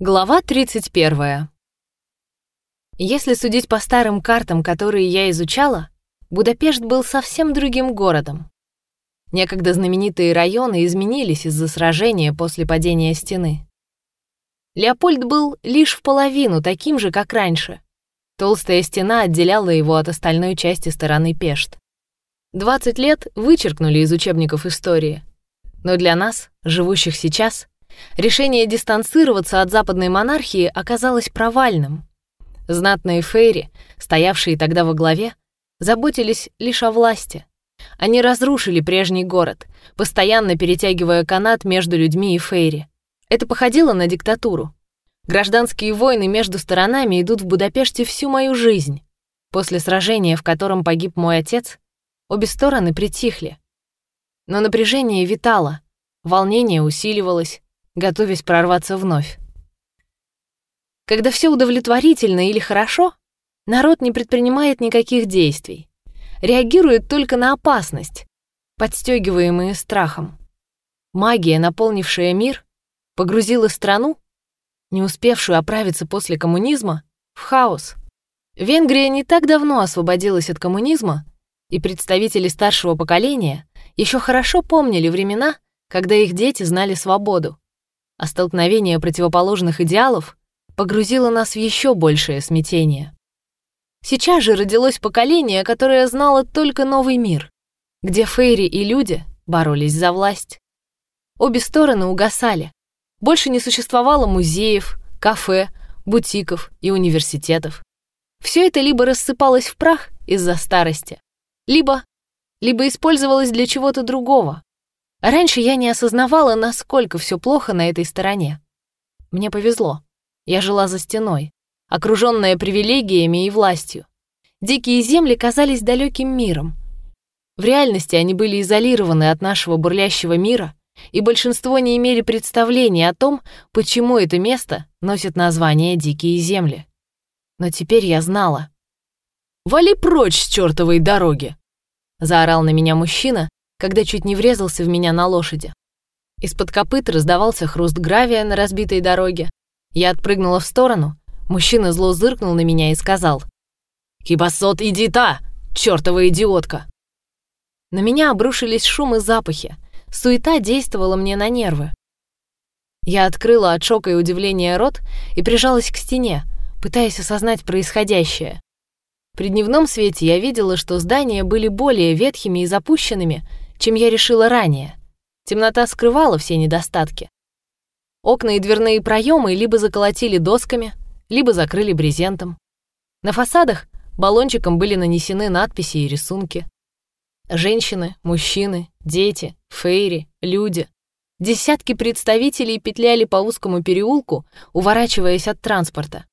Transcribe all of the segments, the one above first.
Глава 31. Если судить по старым картам, которые я изучала, Будапешт был совсем другим городом. Некогда знаменитые районы изменились из-за сражения после падения стены. Леопольд был лишь в половину таким же, как раньше. Толстая стена отделяла его от остальной части стороны Пешт. 20 лет вычеркнули из учебников истории. Но для нас, живущих сейчас, Решение дистанцироваться от западной монархии оказалось провальным. Знатные фейри, стоявшие тогда во главе, заботились лишь о власти. Они разрушили прежний город, постоянно перетягивая канат между людьми и фейри. Это походило на диктатуру. Гражданские войны между сторонами идут в Будапеште всю мою жизнь. После сражения, в котором погиб мой отец, обе стороны притихли. Но напряжение витало, волнение усиливалось, готовясь прорваться вновь. Когда все удовлетворительно или хорошо, народ не предпринимает никаких действий, реагирует только на опасность, подстегиваемые страхом. Магия, наполнившая мир, погрузила страну, не успевшую оправиться после коммунизма, в хаос. Венгрия не так давно освободилась от коммунизма, и представители старшего поколения еще хорошо помнили времена, когда их дети знали свободу а столкновение противоположных идеалов погрузило нас в еще большее смятение. Сейчас же родилось поколение, которое знало только новый мир, где фейри и люди боролись за власть. Обе стороны угасали. Больше не существовало музеев, кафе, бутиков и университетов. Все это либо рассыпалось в прах из-за старости, либо либо использовалось для чего-то другого, Раньше я не осознавала, насколько все плохо на этой стороне. Мне повезло. Я жила за стеной, окруженная привилегиями и властью. Дикие земли казались далеким миром. В реальности они были изолированы от нашего бурлящего мира, и большинство не имели представления о том, почему это место носит название «Дикие земли». Но теперь я знала. «Вали прочь с чертовой дороги!» — заорал на меня мужчина, когда чуть не врезался в меня на лошади. Из-под копыт раздавался хруст гравия на разбитой дороге. Я отпрыгнула в сторону, мужчина зло зыркнул на меня и сказал. «Кибасот, иди та, чертова идиотка!» На меня обрушились шум и запахи. Суета действовала мне на нервы. Я открыла от шока и удивления рот и прижалась к стене, пытаясь осознать происходящее. При дневном свете я видела, что здания были более ветхими и запущенными, чем я решила ранее. Темнота скрывала все недостатки. Окна и дверные проемы либо заколотили досками, либо закрыли брезентом. На фасадах баллончиком были нанесены надписи и рисунки. Женщины, мужчины, дети, фейри, люди. Десятки представителей петляли по узкому переулку, уворачиваясь от транспорта.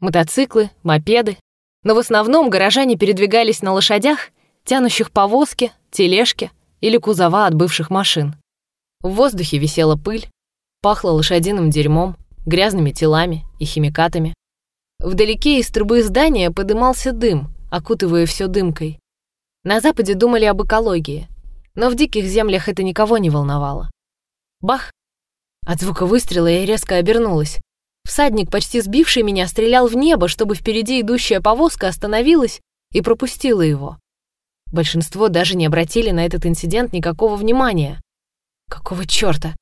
Мотоциклы, мопеды. Но в основном горожане передвигались на лошадях, тянущих повозки, тележки, или кузова от бывших машин. В воздухе висела пыль, пахло лошадиным дерьмом, грязными телами и химикатами. Вдалеке из трубы здания подымался дым, окутывая все дымкой. На Западе думали об экологии, но в диких землях это никого не волновало. Бах! От звука выстрела я резко обернулась. Всадник, почти сбивший меня, стрелял в небо, чтобы впереди идущая повозка остановилась и пропустила его. Большинство даже не обратили на этот инцидент никакого внимания. Какого чёрта?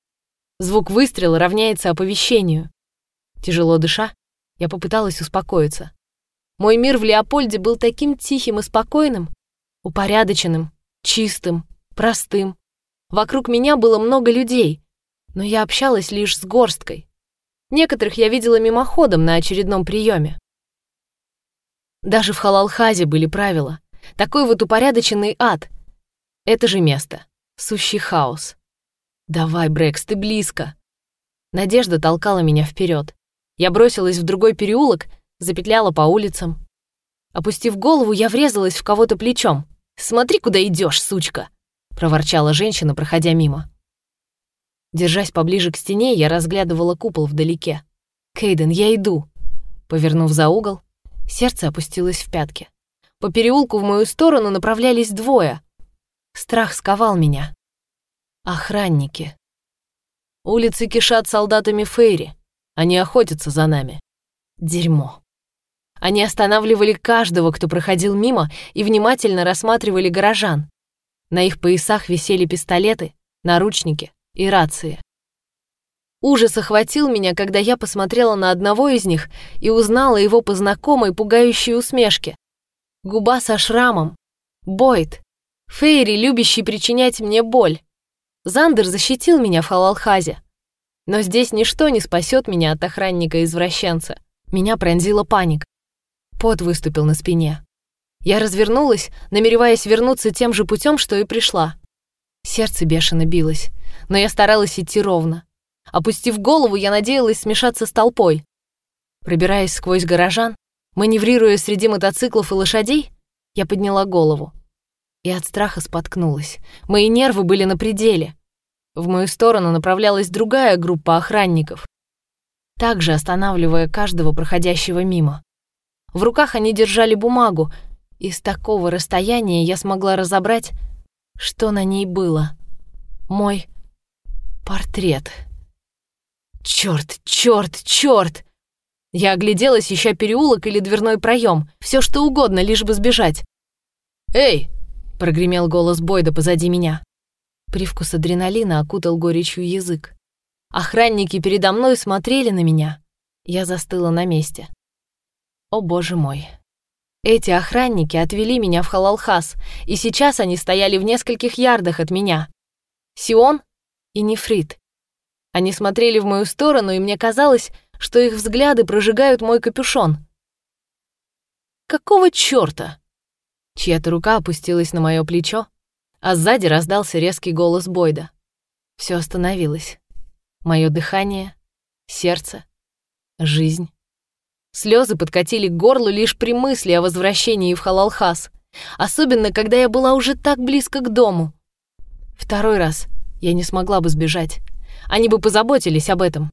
Звук выстрела равняется оповещению. Тяжело дыша, я попыталась успокоиться. Мой мир в Леопольде был таким тихим и спокойным, упорядоченным, чистым, простым. Вокруг меня было много людей, но я общалась лишь с горсткой. Некоторых я видела мимоходом на очередном приеме. Даже в Халалхазе были правила. Такой вот упорядоченный ад. Это же место. Сущий хаос. Давай, Брэкс, ты близко. Надежда толкала меня вперед. Я бросилась в другой переулок, запетляла по улицам. Опустив голову, я врезалась в кого-то плечом. «Смотри, куда идешь, сучка!» — проворчала женщина, проходя мимо. Держась поближе к стене, я разглядывала купол вдалеке. «Кейден, я иду!» Повернув за угол, сердце опустилось в пятки. По переулку в мою сторону направлялись двое. Страх сковал меня. Охранники. Улицы кишат солдатами Фейри. Они охотятся за нами». Дерьмо. Они останавливали каждого, кто проходил мимо, и внимательно рассматривали горожан. На их поясах висели пистолеты, наручники и рации. Ужас охватил меня, когда я посмотрела на одного из них и узнала его по знакомой пугающей усмешке. Губа со шрамом. Бойд. Фейри, любящий причинять мне боль. Зандер защитил меня в Халалхазе. Но здесь ничто не спасет меня от охранника-извращенца. Меня пронзила паника. Пот выступил на спине. Я развернулась, намереваясь вернуться тем же путем, что и пришла. Сердце бешено билось, но я старалась идти ровно. Опустив голову, я надеялась смешаться с толпой. Пробираясь сквозь горожан, маневрируя среди мотоциклов и лошадей, я подняла голову. И от страха споткнулась. Мои нервы были на пределе. В мою сторону направлялась другая группа охранников, также останавливая каждого проходящего мимо. В руках они держали бумагу, и с такого расстояния я смогла разобрать, что на ней было. Мой портрет. Чёрт, чёрт, чёрт! Я огляделась, ища переулок или дверной проем, все что угодно, лишь бы сбежать. «Эй!» — прогремел голос Бойда позади меня. Привкус адреналина окутал горечью язык. Охранники передо мной смотрели на меня. Я застыла на месте. О боже мой. Эти охранники отвели меня в Халалхас, и сейчас они стояли в нескольких ярдах от меня. Сион и Нефрит. Они смотрели в мою сторону, и мне казалось, что их взгляды прожигают мой капюшон. «Какого чёрта?» Чья-то рука опустилась на мое плечо, а сзади раздался резкий голос Бойда. Все остановилось. Мое дыхание, сердце, жизнь. Слезы подкатили к горлу лишь при мысли о возвращении в Халалхас, особенно когда я была уже так близко к дому. Второй раз я не смогла бы сбежать. Они бы позаботились об этом.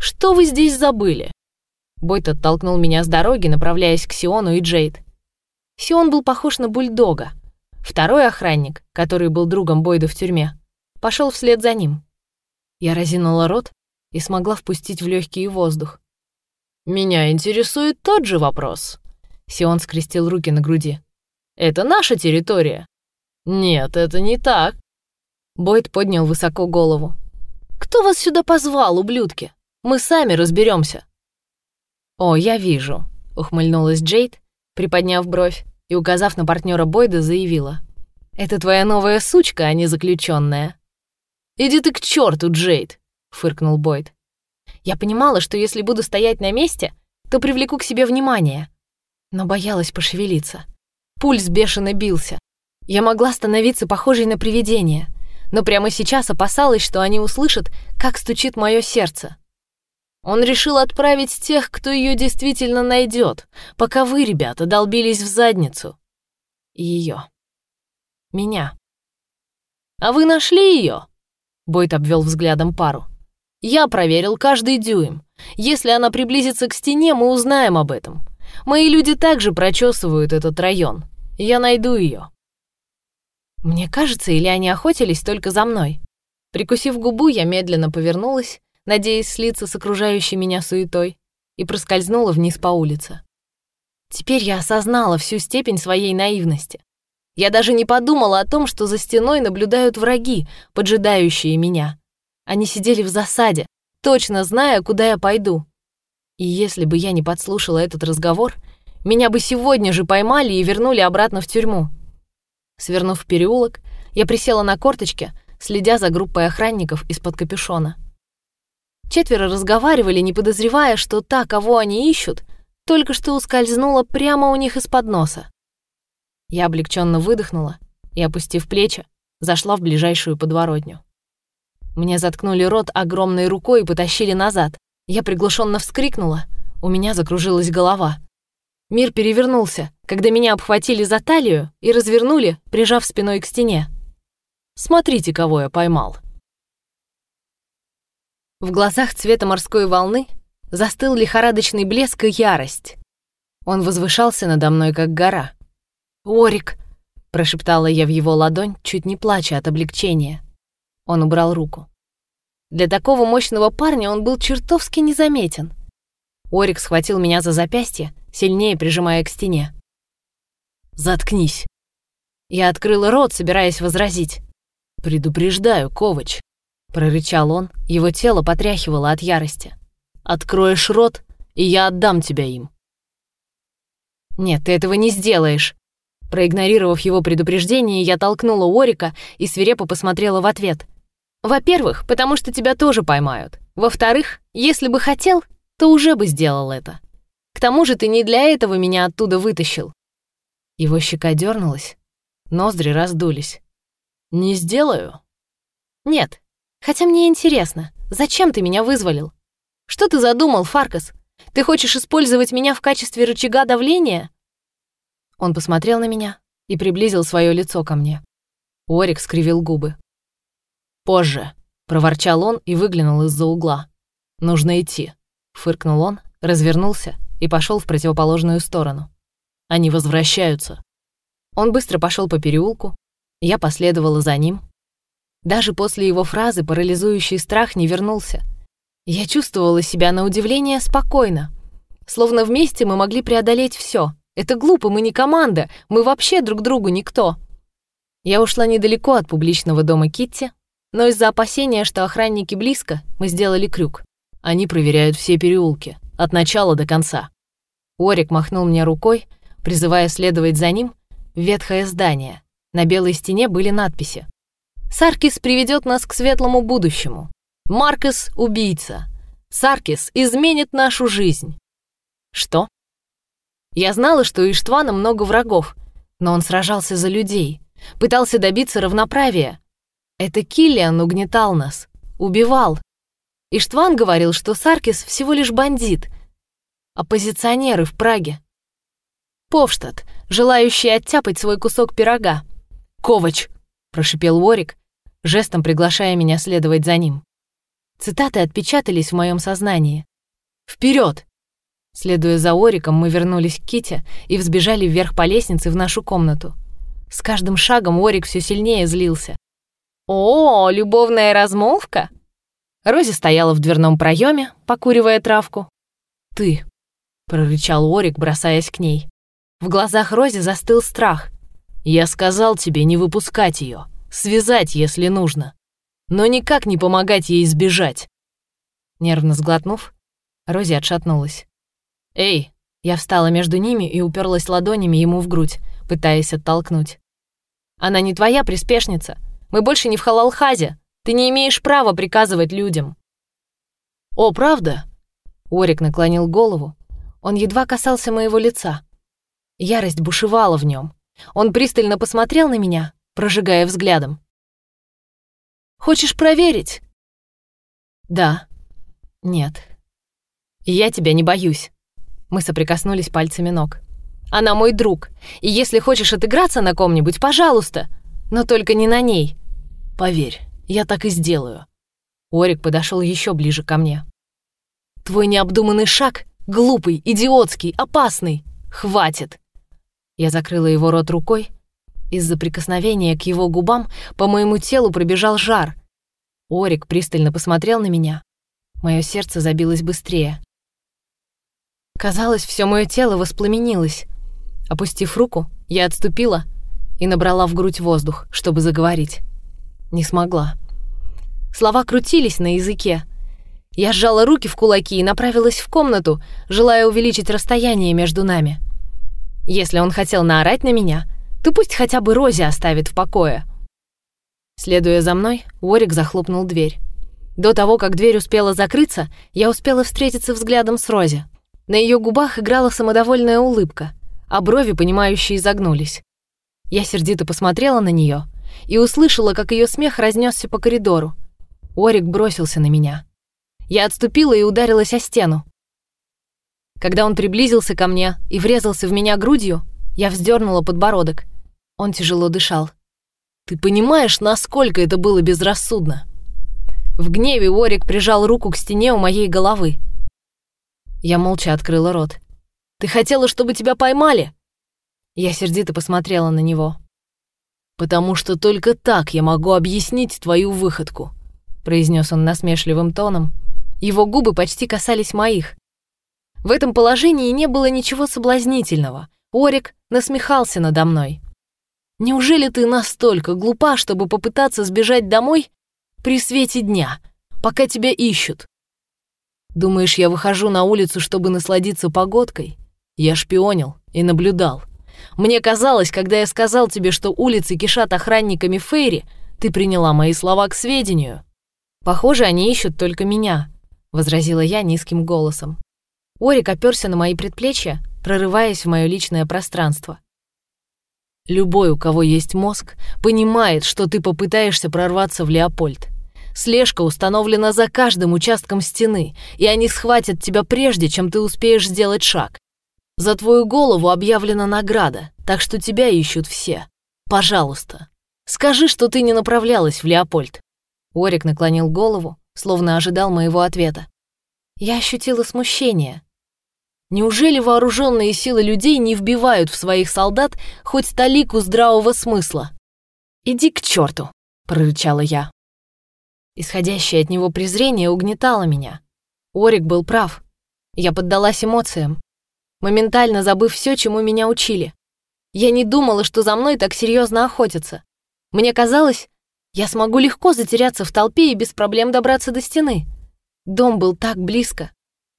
«Что вы здесь забыли?» Бойт оттолкнул меня с дороги, направляясь к Сиону и Джейд. Сион был похож на бульдога. Второй охранник, который был другом Бойда в тюрьме, пошел вслед за ним. Я разинула рот и смогла впустить в легкий воздух. «Меня интересует тот же вопрос». Сион скрестил руки на груди. «Это наша территория». «Нет, это не так». Бойд поднял высоко голову. «Кто вас сюда позвал, ублюдки? Мы сами разберемся. «О, я вижу», — ухмыльнулась Джейд, приподняв бровь и, указав на партнера Бойда, заявила. «Это твоя новая сучка, а не заключенная. «Иди ты к черту, Джейд!» — фыркнул Бойд. Я понимала, что если буду стоять на месте, то привлеку к себе внимание. Но боялась пошевелиться. Пульс бешено бился. Я могла становиться похожей на привидение, но прямо сейчас опасалась, что они услышат, как стучит мое сердце. Он решил отправить тех, кто ее действительно найдет, пока вы, ребята, долбились в задницу. Ее. Меня. А вы нашли ее? Бойт обвел взглядом пару. Я проверил каждый дюйм. Если она приблизится к стене, мы узнаем об этом. Мои люди также прочесывают этот район. Я найду ее. Мне кажется, или они охотились только за мной. Прикусив губу, я медленно повернулась, надеясь слиться с окружающей меня суетой, и проскользнула вниз по улице. Теперь я осознала всю степень своей наивности. Я даже не подумала о том, что за стеной наблюдают враги, поджидающие меня. Они сидели в засаде, точно зная, куда я пойду. И если бы я не подслушала этот разговор, меня бы сегодня же поймали и вернули обратно в тюрьму. Свернув в переулок, я присела на корточки, следя за группой охранников из-под капюшона. Четверо разговаривали, не подозревая, что та, кого они ищут, только что ускользнула прямо у них из-под носа. Я облегченно выдохнула и, опустив плечи, зашла в ближайшую подворотню. Мне заткнули рот огромной рукой и потащили назад. Я приглушенно вскрикнула. У меня закружилась голова. Мир перевернулся, когда меня обхватили за талию и развернули, прижав спиной к стене. «Смотрите, кого я поймал!» В глазах цвета морской волны застыл лихорадочный блеск и ярость. Он возвышался надо мной, как гора. «Орик!» — прошептала я в его ладонь, чуть не плача от облегчения. Он убрал руку. Для такого мощного парня он был чертовски незаметен. Орик схватил меня за запястье, сильнее прижимая к стене. «Заткнись!» Я открыла рот, собираясь возразить. «Предупреждаю, Ковач!» — прорычал он, его тело потряхивало от ярости. «Откроешь рот, и я отдам тебя им». «Нет, ты этого не сделаешь!» Проигнорировав его предупреждение, я толкнула Орика и свирепо посмотрела в ответ. «Во-первых, потому что тебя тоже поймают. Во-вторых, если бы хотел, то уже бы сделал это. К тому же ты не для этого меня оттуда вытащил». Его щека дернулась, ноздри раздулись. «Не сделаю?» «Нет. Хотя мне интересно, зачем ты меня вызволил? Что ты задумал, Фаркас? Ты хочешь использовать меня в качестве рычага давления?» Он посмотрел на меня и приблизил свое лицо ко мне. Орик скривил губы. «Позже», — проворчал он и выглянул из-за угла. «Нужно идти», — фыркнул он, развернулся и пошел в противоположную сторону. «Они возвращаются». Он быстро пошел по переулку, я последовала за ним. Даже после его фразы парализующий страх не вернулся. Я чувствовала себя на удивление спокойно, словно вместе мы могли преодолеть все. Это глупо, мы не команда, мы вообще друг другу никто. Я ушла недалеко от публичного дома Китти, но из-за опасения, что охранники близко, мы сделали крюк. Они проверяют все переулки, от начала до конца. Орик махнул мне рукой, призывая следовать за ним ветхое здание. На белой стене были надписи. «Саркис приведет нас к светлому будущему. Маркес — убийца. Саркис изменит нашу жизнь». Что? Я знала, что у Иштвана много врагов, но он сражался за людей, пытался добиться равноправия. Это Киллиан угнетал нас, убивал. Иштван говорил, что Саркис всего лишь бандит, оппозиционеры в Праге. Повштадт, желающий оттяпать свой кусок пирога. «Ковач!» — прошипел Ворик, жестом приглашая меня следовать за ним. Цитаты отпечатались в моем сознании. «Вперед!» Следуя за Ориком, мы вернулись к Ките и взбежали вверх по лестнице в нашу комнату. С каждым шагом Орик все сильнее злился. «О, любовная размолвка?» Рози стояла в дверном проеме, покуривая травку. «Ты», — прорычал Орик, бросаясь к ней. В глазах Рози застыл страх. «Я сказал тебе не выпускать ее, связать, если нужно, но никак не помогать ей избежать». Нервно сглотнув, Рози отшатнулась. «Эй!» Я встала между ними и уперлась ладонями ему в грудь, пытаясь оттолкнуть. «Она не твоя приспешница. Мы больше не в Халалхазе. Ты не имеешь права приказывать людям». «О, правда?» Орик наклонил голову. Он едва касался моего лица. Ярость бушевала в нем. Он пристально посмотрел на меня, прожигая взглядом. «Хочешь проверить?» «Да». «Нет». «Я тебя не боюсь». Мы соприкоснулись пальцами ног. «Она мой друг, и если хочешь отыграться на ком-нибудь, пожалуйста, но только не на ней». «Поверь, я так и сделаю». Орик подошел еще ближе ко мне. «Твой необдуманный шаг — глупый, идиотский, опасный. Хватит!» Я закрыла его рот рукой. Из-за прикосновения к его губам по моему телу пробежал жар. Орик пристально посмотрел на меня. Мое сердце забилось быстрее. Казалось, все мое тело воспламенилось. Опустив руку, я отступила и набрала в грудь воздух, чтобы заговорить. Не смогла. Слова крутились на языке. Я сжала руки в кулаки и направилась в комнату, желая увеличить расстояние между нами. Если он хотел наорать на меня, то пусть хотя бы Рози оставит в покое. Следуя за мной, Уорик захлопнул дверь. До того, как дверь успела закрыться, я успела встретиться взглядом с Рози. На ее губах играла самодовольная улыбка, а брови, понимающие, загнулись. Я сердито посмотрела на нее и услышала, как ее смех разнесся по коридору. Орик бросился на меня. Я отступила и ударилась о стену. Когда он приблизился ко мне и врезался в меня грудью, я вздернула подбородок. Он тяжело дышал. «Ты понимаешь, насколько это было безрассудно?» В гневе Орик прижал руку к стене у моей головы. Я молча открыла рот. «Ты хотела, чтобы тебя поймали?» Я сердито посмотрела на него. «Потому что только так я могу объяснить твою выходку. произнес он насмешливым тоном. Его губы почти касались моих. В этом положении не было ничего соблазнительного. Орик насмехался надо мной. «Неужели ты настолько глупа, чтобы попытаться сбежать домой при свете дня, пока тебя ищут? Думаешь, я выхожу на улицу, чтобы насладиться погодкой? Я шпионил и наблюдал. Мне казалось, когда я сказал тебе, что улицы кишат охранниками Фейри, ты приняла мои слова к сведению. Похоже, они ищут только меня, возразила я низким голосом. Орик оперся на мои предплечья, прорываясь в мое личное пространство. Любой, у кого есть мозг, понимает, что ты попытаешься прорваться в Леопольд. Слежка установлена за каждым участком стены, и они схватят тебя прежде, чем ты успеешь сделать шаг. За твою голову объявлена награда, так что тебя ищут все. Пожалуйста, скажи, что ты не направлялась в Леопольд». Орик наклонил голову, словно ожидал моего ответа. Я ощутила смущение. Неужели вооруженные силы людей не вбивают в своих солдат хоть талику здравого смысла? «Иди к черту!» — прорычала я. Исходящее от него презрение угнетало меня. Орик был прав. Я поддалась эмоциям, моментально забыв все, чему меня учили. Я не думала, что за мной так серьезно охотятся. Мне казалось, я смогу легко затеряться в толпе и без проблем добраться до стены. Дом был так близко.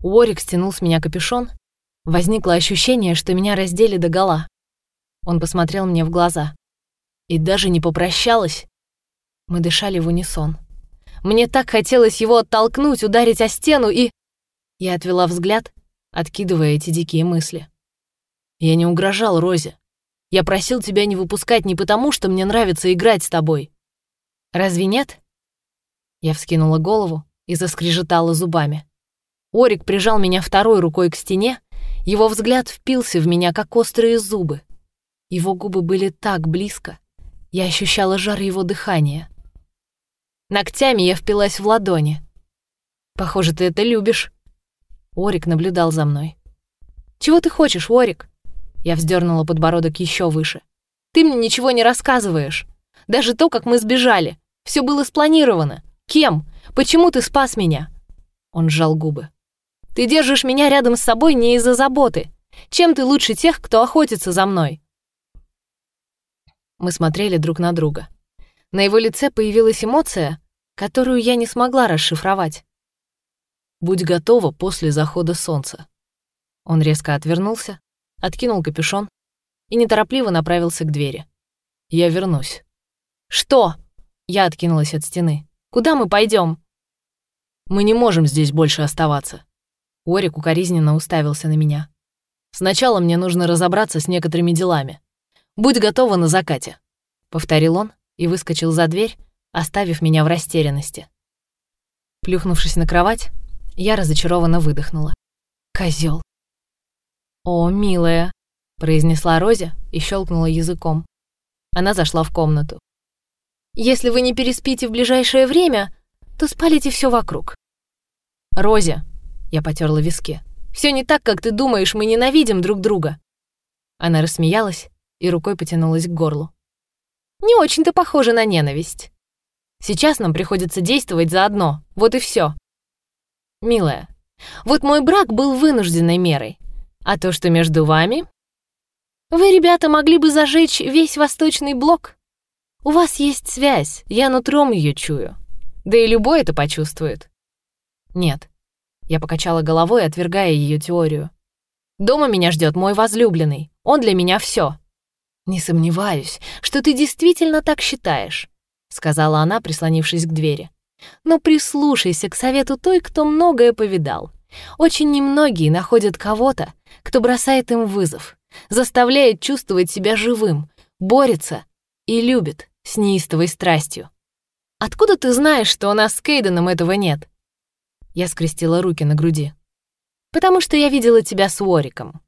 Уорик стянул с меня капюшон. Возникло ощущение, что меня раздели до гола. Он посмотрел мне в глаза. И даже не попрощалась. Мы дышали в унисон. Мне так хотелось его оттолкнуть, ударить о стену и... Я отвела взгляд, откидывая эти дикие мысли. Я не угрожал Розе. Я просил тебя не выпускать не потому, что мне нравится играть с тобой. Разве нет? Я вскинула голову и заскрежетала зубами. Орик прижал меня второй рукой к стене, его взгляд впился в меня, как острые зубы. Его губы были так близко, я ощущала жар его дыхания. Ногтями я впилась в ладони. «Похоже, ты это любишь», Орик наблюдал за мной. «Чего ты хочешь, Орик?» Я вздернула подбородок еще выше. «Ты мне ничего не рассказываешь. Даже то, как мы сбежали. Все было спланировано. Кем? Почему ты спас меня?» Он сжал губы. «Ты держишь меня рядом с собой не из-за заботы. Чем ты лучше тех, кто охотится за мной?» Мы смотрели друг на друга. На его лице появилась эмоция, которую я не смогла расшифровать. Будь готова после захода солнца». Он резко отвернулся, откинул капюшон и неторопливо направился к двери. «Я вернусь». «Что?» Я откинулась от стены. «Куда мы пойдем? «Мы не можем здесь больше оставаться». Орик укоризненно уставился на меня. «Сначала мне нужно разобраться с некоторыми делами. Будь готова на закате», — повторил он и выскочил за дверь, оставив меня в растерянности. Плюхнувшись на кровать, я разочарованно выдохнула. Козел. «О, милая», — произнесла Розе и щелкнула языком. Она зашла в комнату. «Если вы не переспите в ближайшее время, то спалите все вокруг». «Розе», — я потерла виски, — «все не так, как ты думаешь, мы ненавидим друг друга». Она рассмеялась и рукой потянулась к горлу. «Не очень-то похоже на ненависть. Сейчас нам приходится действовать заодно, вот и все. «Милая, вот мой брак был вынужденной мерой. А то, что между вами... Вы, ребята, могли бы зажечь весь восточный блок. У вас есть связь, я нутром ее чую. Да и любой это почувствует». «Нет». Я покачала головой, отвергая ее теорию. «Дома меня ждет мой возлюбленный. Он для меня все. «Не сомневаюсь, что ты действительно так считаешь», — сказала она, прислонившись к двери. Но прислушайся к совету той, кто многое повидал. Очень немногие находят кого-то, кто бросает им вызов, заставляет чувствовать себя живым, борется и любит с неистовой страстью. Откуда ты знаешь, что у нас с Кейденом этого нет? Я скрестила руки на груди. Потому что я видела тебя с Уориком.